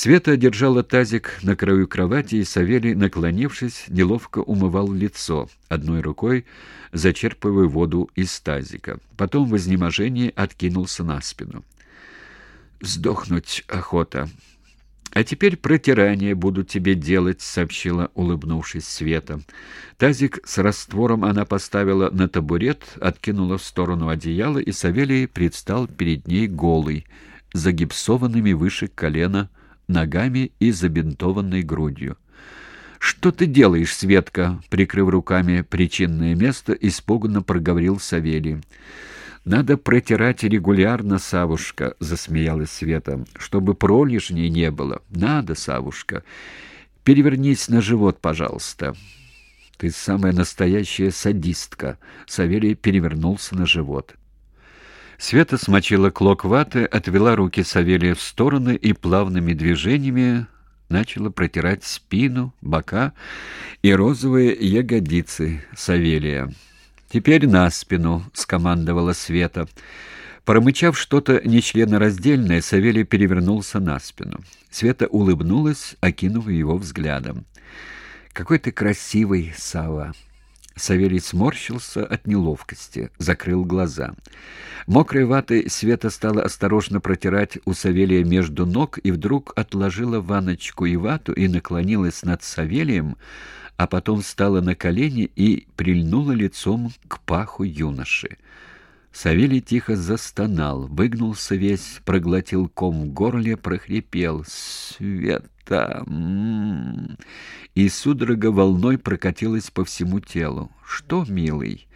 Света держала тазик на краю кровати, и Савелий, наклонившись, неловко умывал лицо, одной рукой зачерпывая воду из тазика. Потом в изнеможении откинулся на спину. «Сдохнуть охота!» «А теперь протирание буду тебе делать», — сообщила, улыбнувшись Света. Тазик с раствором она поставила на табурет, откинула в сторону одеяла, и Савелий предстал перед ней голый, загипсованными выше колена ногами и забинтованной грудью. «Что ты делаешь, Светка?» — прикрыв руками причинное место, испуганно проговорил Савелий. «Надо протирать регулярно, Савушка», — засмеялась Света, — «чтобы пролежней не было. Надо, Савушка. Перевернись на живот, пожалуйста». «Ты самая настоящая садистка», — Савелий перевернулся на живот. Света смочила клок ваты, отвела руки Савелия в стороны и плавными движениями начала протирать спину, бока и розовые ягодицы Савелия. «Теперь на спину», — скомандовала Света. Промычав что-то нечленораздельное, Савелий перевернулся на спину. Света улыбнулась, окинув его взглядом. «Какой ты красивый, Сава!» Савелий сморщился от неловкости, закрыл глаза. Мокрой ватой Света стала осторожно протирать у Савелия между ног и вдруг отложила ваночку и вату и наклонилась над Савелием, а потом встала на колени и прильнула лицом к паху юноши. Савелий тихо застонал, выгнулся весь, проглотил ком в горле, прохрипел «Света!» м-м-м». и судорога волной прокатилась по всему телу. «Что, милый?»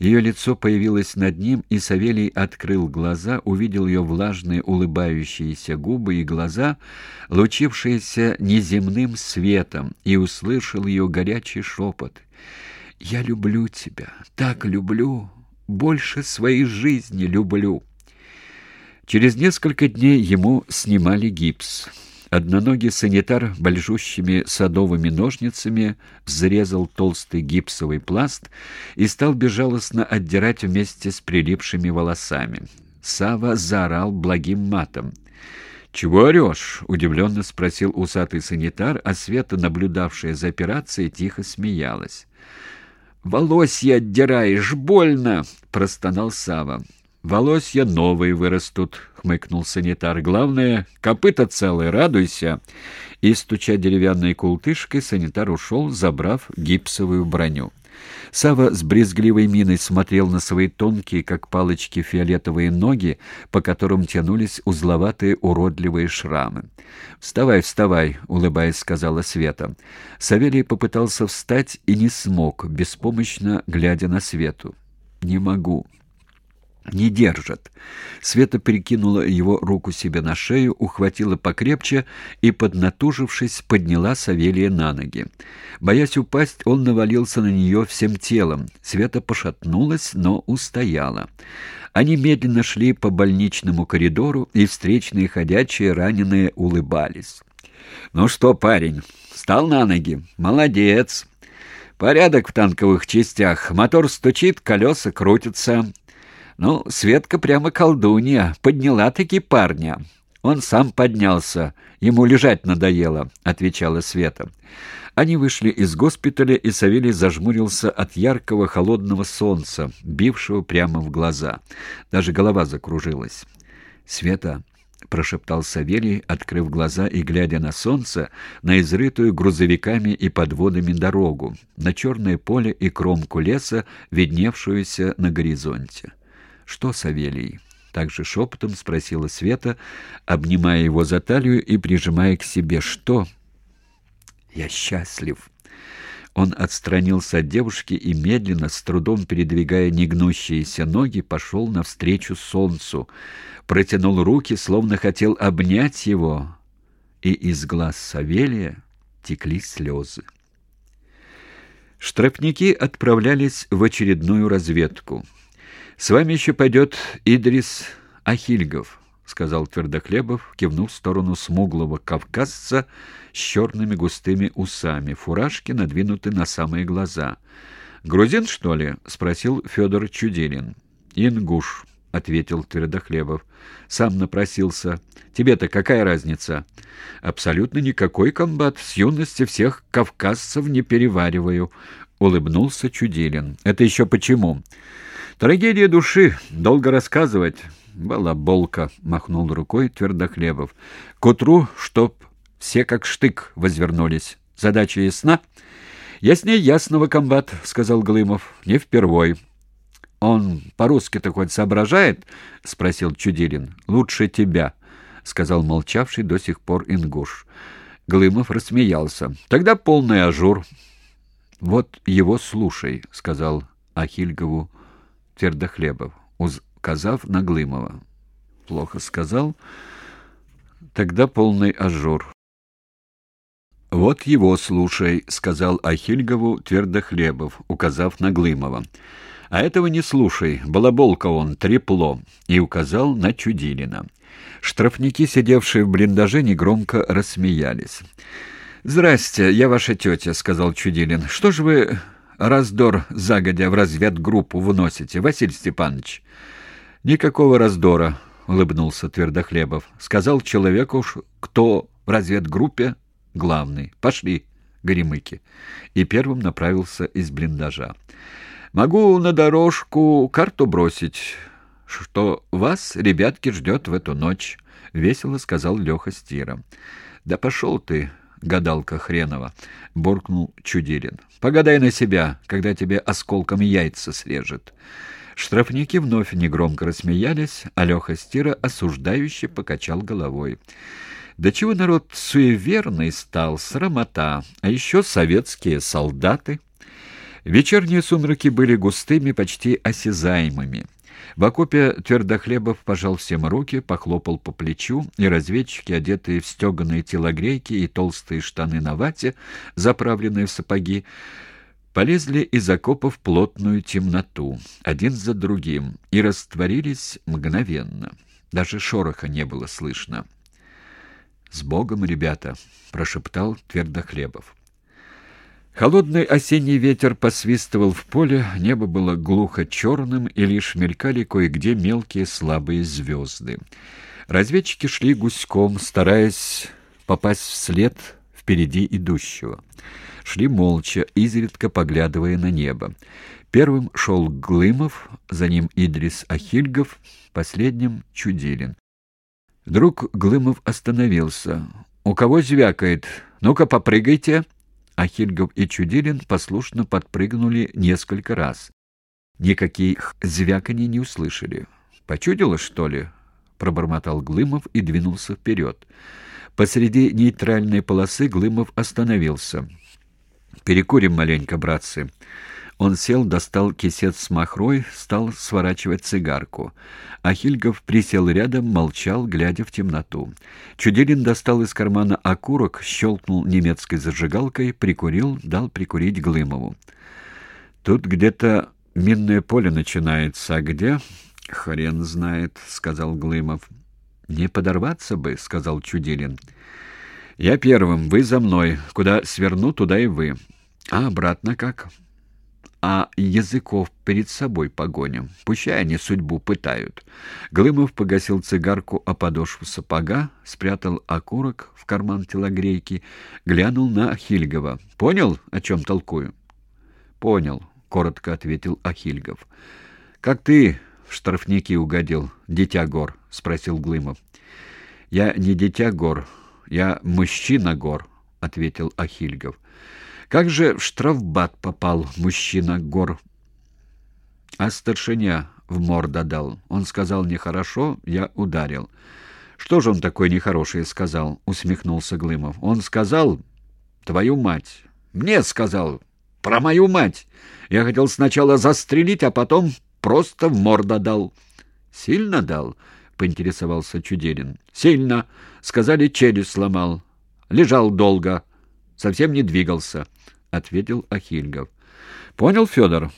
Ее лицо появилось над ним, и Савелий открыл глаза, увидел ее влажные улыбающиеся губы и глаза, лучившиеся неземным светом, и услышал ее горячий шепот. «Я люблю тебя, так люблю!» больше своей жизни люблю. Через несколько дней ему снимали гипс. Одноногий санитар большущими садовыми ножницами взрезал толстый гипсовый пласт и стал безжалостно отдирать вместе с прилипшими волосами. Сава заорал благим матом. «Чего орешь?» — удивленно спросил усатый санитар, а Света, наблюдавшая за операцией, тихо смеялась. «Волосья отдираешь, больно!» — простонал Сава. «Волосья новые вырастут», — хмыкнул санитар. «Главное, копыта целые, радуйся!» И, стуча деревянной култышкой, санитар ушел, забрав гипсовую броню. Сава с брезгливой миной смотрел на свои тонкие, как палочки, фиолетовые ноги, по которым тянулись узловатые уродливые шрамы. «Вставай, вставай», — улыбаясь, сказала Света. Савелий попытался встать и не смог, беспомощно глядя на Свету. «Не могу», не держат. Света перекинула его руку себе на шею, ухватила покрепче и, поднатужившись, подняла Савелия на ноги. Боясь упасть, он навалился на нее всем телом. Света пошатнулась, но устояла. Они медленно шли по больничному коридору, и встречные ходячие раненые улыбались. «Ну что, парень, встал на ноги? Молодец!» «Порядок в танковых частях. Мотор стучит, колеса крутятся. Ну, Светка прямо колдунья, подняла-таки парня. Он сам поднялся, ему лежать надоело, — отвечала Света. Они вышли из госпиталя, и Савелий зажмурился от яркого холодного солнца, бившего прямо в глаза. Даже голова закружилась. «Света», — прошептал Савелий, открыв глаза и глядя на солнце, на изрытую грузовиками и подводами дорогу, на черное поле и кромку леса, видневшуюся на горизонте. «Что, Савелий?» — также шепотом спросила Света, обнимая его за талию и прижимая к себе. «Что?» «Я счастлив». Он отстранился от девушки и медленно, с трудом передвигая негнущиеся ноги, пошел навстречу солнцу, протянул руки, словно хотел обнять его, и из глаз Савелия текли слезы. Штрафники отправлялись в очередную разведку. «С вами еще пойдет Идрис Ахильгов», — сказал Твердохлебов, кивнув в сторону смуглого кавказца с черными густыми усами, фуражки надвинуты на самые глаза. «Грузин, что ли?» — спросил Федор Чудилин. «Ингуш», — ответил Твердохлебов. «Сам напросился. Тебе-то какая разница?» «Абсолютно никакой, комбат. С юности всех кавказцев не перевариваю», — улыбнулся Чудилин. «Это еще почему?» «Трагедия души. Долго рассказывать». «Балаболка», — махнул рукой Твердохлебов. «К утру, чтоб все как штык возвернулись. Задача ясна?» «Яснее ясного, комбат», — сказал Глымов. «Не впервой». «Он по-русски-то хоть соображает?» — спросил Чудилин. «Лучше тебя», — сказал молчавший до сих пор ингуш. Глымов рассмеялся. «Тогда полный ажур». «Вот его слушай», — сказал Ахильгову Твердохлебов, указав на Глымова. «Плохо сказал. Тогда полный ажур». «Вот его слушай», — сказал Ахильгову Твердохлебов, указав на Глымова. «А этого не слушай, балаболка он, трепло», и указал на Чудилина. Штрафники, сидевшие в блиндаже, негромко рассмеялись. «Здрасте, я ваша тетя», — сказал Чудилин. «Что же вы раздор загодя в разведгруппу вносите, Василий Степанович?» «Никакого раздора», — улыбнулся Твердохлебов. «Сказал человеку, кто в разведгруппе главный. Пошли, горемыки». И первым направился из блиндажа. Могу на дорожку карту бросить, что вас, ребятки, ждет в эту ночь, — весело сказал Леха Стира. — Да пошел ты, гадалка хренова, — буркнул Чудилин. — Погадай на себя, когда тебе осколком яйца срежет. Штрафники вновь негромко рассмеялись, а Леха Стира осуждающе покачал головой. Да чего народ суеверный стал, срамота, а еще советские солдаты — Вечерние сумраки были густыми, почти осязаемыми. В окопе Твердохлебов пожал всем руки, похлопал по плечу, и разведчики, одетые в стеганые телогрейки и толстые штаны на вате, заправленные в сапоги, полезли из окопа в плотную темноту, один за другим, и растворились мгновенно. Даже шороха не было слышно. «С Богом, ребята!» — прошептал Твердохлебов. Холодный осенний ветер посвистывал в поле, небо было глухо черным, и лишь мелькали кое-где мелкие слабые звезды. Разведчики шли гуськом, стараясь попасть в след впереди идущего. Шли молча, изредка поглядывая на небо. Первым шел Глымов, за ним Идрис Ахильгов, последним — Чудилин. Вдруг Глымов остановился. «У кого звякает? Ну-ка, попрыгайте!» Ахильгов и Чудилин послушно подпрыгнули несколько раз. Никаких звяканий не услышали. «Почудилось, что ли?» — пробормотал Глымов и двинулся вперед. Посреди нейтральной полосы Глымов остановился. «Перекурим маленько, братцы». Он сел, достал кисет с махрой, стал сворачивать цигарку. Ахильгов присел рядом, молчал, глядя в темноту. Чудилин достал из кармана окурок, щелкнул немецкой зажигалкой, прикурил, дал прикурить Глымову. «Тут где-то минное поле начинается, а где?» «Хрен знает», — сказал Глымов. «Не подорваться бы», — сказал Чудилин. «Я первым, вы за мной. Куда сверну, туда и вы. А обратно как?» А языков перед собой погоним. Пущай они судьбу пытают. Глымов погасил цигарку о подошву сапога, спрятал окурок в карман телогрейки, глянул на Ахильгова. «Понял, о чем толкую?» «Понял», — коротко ответил Ахильгов. «Как ты в штрафники угодил, дитя гор?» — спросил Глымов. «Я не дитя гор, я мужчина гор», — ответил Ахильгов. Как же в штрафбат попал мужчина гор? А старшиня в морда дал. Он сказал нехорошо, я ударил. Что же он такой нехороший сказал? Усмехнулся Глымов. Он сказал, твою мать. Мне сказал, про мою мать. Я хотел сначала застрелить, а потом просто в морда дал. Сильно дал? Поинтересовался Чудерин. Сильно. Сказали, челюсть сломал. Лежал долго. Совсем не двигался. — ответил Ахильгов. — Понял, Федор?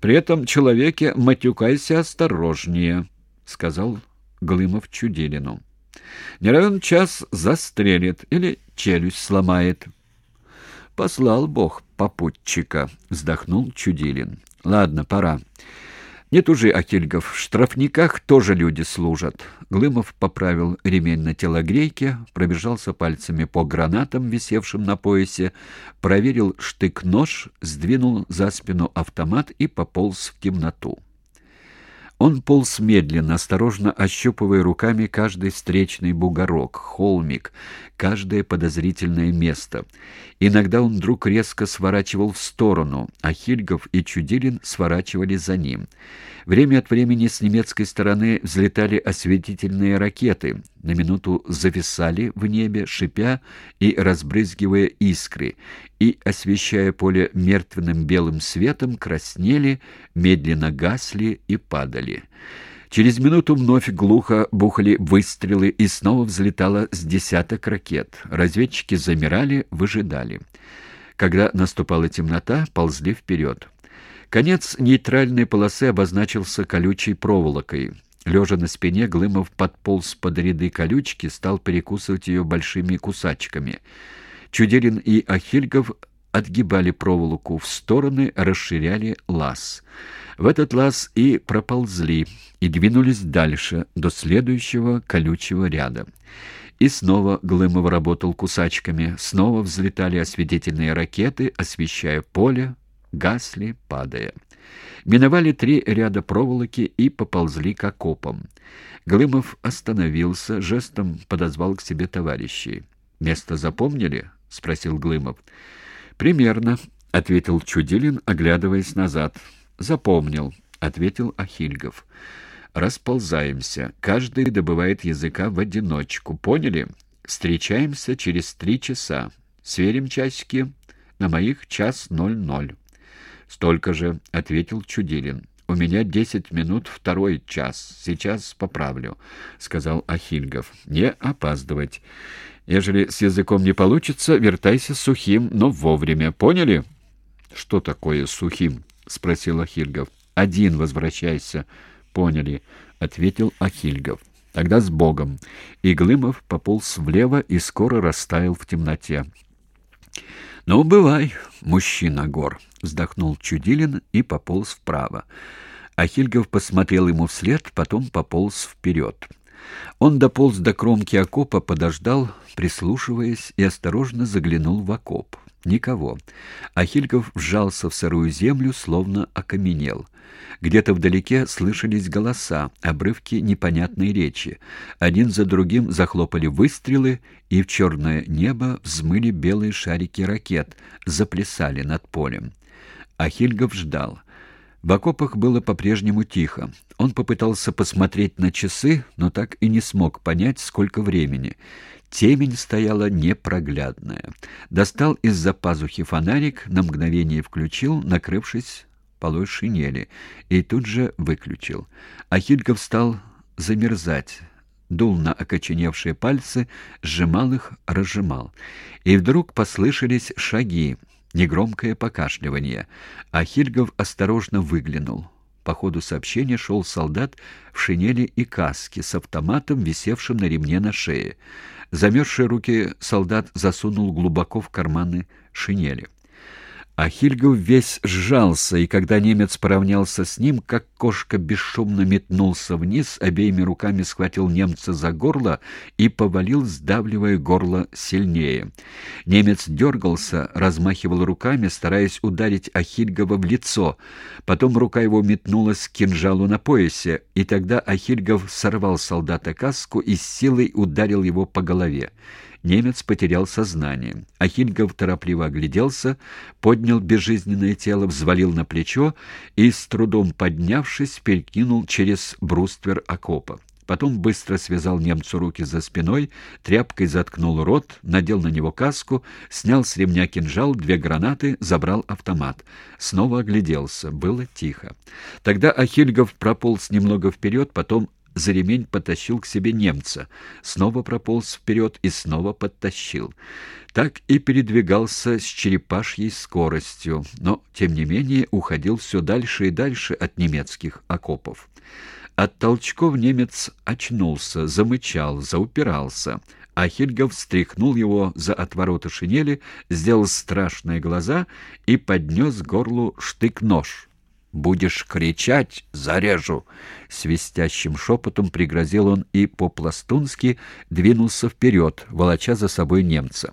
При этом человеке матюкайся осторожнее, — сказал Глымов Чудилину. — Не равен час застрелит или челюсть сломает. — Послал Бог попутчика, — вздохнул Чудилин. — Ладно, пора. Нет уже, Ахильгов, в штрафниках тоже люди служат. Глымов поправил ремень на телогрейке, пробежался пальцами по гранатам, висевшим на поясе, проверил штык-нож, сдвинул за спину автомат и пополз в темноту. Он полз медленно, осторожно ощупывая руками каждый встречный бугорок, холмик, каждое подозрительное место. Иногда он вдруг резко сворачивал в сторону, а Хильгов и Чудилин сворачивали за ним. Время от времени с немецкой стороны взлетали осветительные ракеты, на минуту зависали в небе, шипя и разбрызгивая искры, и, освещая поле мертвенным белым светом, краснели, медленно гасли и падали. Через минуту вновь глухо бухали выстрелы, и снова взлетало с десяток ракет. Разведчики замирали, выжидали. Когда наступала темнота, ползли вперед. Конец нейтральной полосы обозначился колючей проволокой. Лежа на спине, Глымов подполз под ряды колючки, стал перекусывать ее большими кусачками. Чуделин и Ахильгов отгибали проволоку в стороны, расширяли лаз. В этот лаз и проползли, и двинулись дальше, до следующего колючего ряда. И снова Глымов работал кусачками, снова взлетали осветительные ракеты, освещая поле, гасли, падая. Миновали три ряда проволоки и поползли к окопам. Глымов остановился, жестом подозвал к себе товарищей. «Место запомнили?» — спросил Глымов. «Примерно», — ответил Чудилин, оглядываясь назад. «Запомнил», — ответил Ахильгов. «Расползаемся. Каждый добывает языка в одиночку. Поняли? Встречаемся через три часа. Сверим часики. На моих час ноль ноль». «Столько же», — ответил Чудилин. «У меня десять минут второй час. Сейчас поправлю», — сказал Ахильгов. «Не опаздывать. Ежели с языком не получится, вертайся сухим, но вовремя. Поняли?» «Что такое сухим?» — спросил Ахильгов. «Один возвращайся». «Поняли», — ответил Ахильгов. «Тогда с Богом». И Глымов пополз влево и скоро растаял в темноте. «Ну, бывай, мужчина гор», — вздохнул Чудилин и пополз вправо. Ахильгов посмотрел ему вслед, потом пополз вперед. Он дополз до кромки окопа, подождал, прислушиваясь, и осторожно заглянул в окоп. Никого. Ахильков вжался в сырую землю, словно окаменел. Где-то вдалеке слышались голоса, обрывки непонятной речи. Один за другим захлопали выстрелы, и в черное небо взмыли белые шарики ракет, заплясали над полем. Ахильгов ждал. В окопах было по-прежнему тихо. Он попытался посмотреть на часы, но так и не смог понять, сколько времени. Темень стояла непроглядная. Достал из-за пазухи фонарик, на мгновение включил, накрывшись полой шинели, и тут же выключил. Ахильгов стал замерзать, дул на окоченевшие пальцы, сжимал их, разжимал. И вдруг послышались шаги, негромкое покашливание. Ахильгов осторожно выглянул. По ходу сообщения шел солдат в шинели и каске с автоматом, висевшим на ремне на шее. Замерзшие руки солдат засунул глубоко в карманы шинели. А Хильгов весь сжался, и когда немец поравнялся с ним, как кошка бесшумно метнулся вниз, обеими руками схватил немца за горло и повалил, сдавливая горло сильнее. Немец дергался, размахивал руками, стараясь ударить Ахильгова в лицо. Потом рука его метнулась к кинжалу на поясе, и тогда Ахильгов сорвал солдата каску и с силой ударил его по голове. Немец потерял сознание. Ахильгов торопливо огляделся, поднял безжизненное тело, взвалил на плечо и, с трудом поднявшись, перекинул через бруствер окопа. Потом быстро связал немцу руки за спиной, тряпкой заткнул рот, надел на него каску, снял с ремня кинжал, две гранаты, забрал автомат. Снова огляделся. Было тихо. Тогда Ахильгов прополз немного вперед, потом за ремень потащил к себе немца, снова прополз вперед и снова подтащил. Так и передвигался с черепашьей скоростью, но, тем не менее, уходил все дальше и дальше от немецких окопов. От толчков немец очнулся, замычал, заупирался, а Хильгов встряхнул его за отвороты шинели, сделал страшные глаза и поднес горлу штык-нож. Будешь кричать — зарежу!» Свистящим шепотом пригрозил он и по-пластунски двинулся вперед, волоча за собой немца.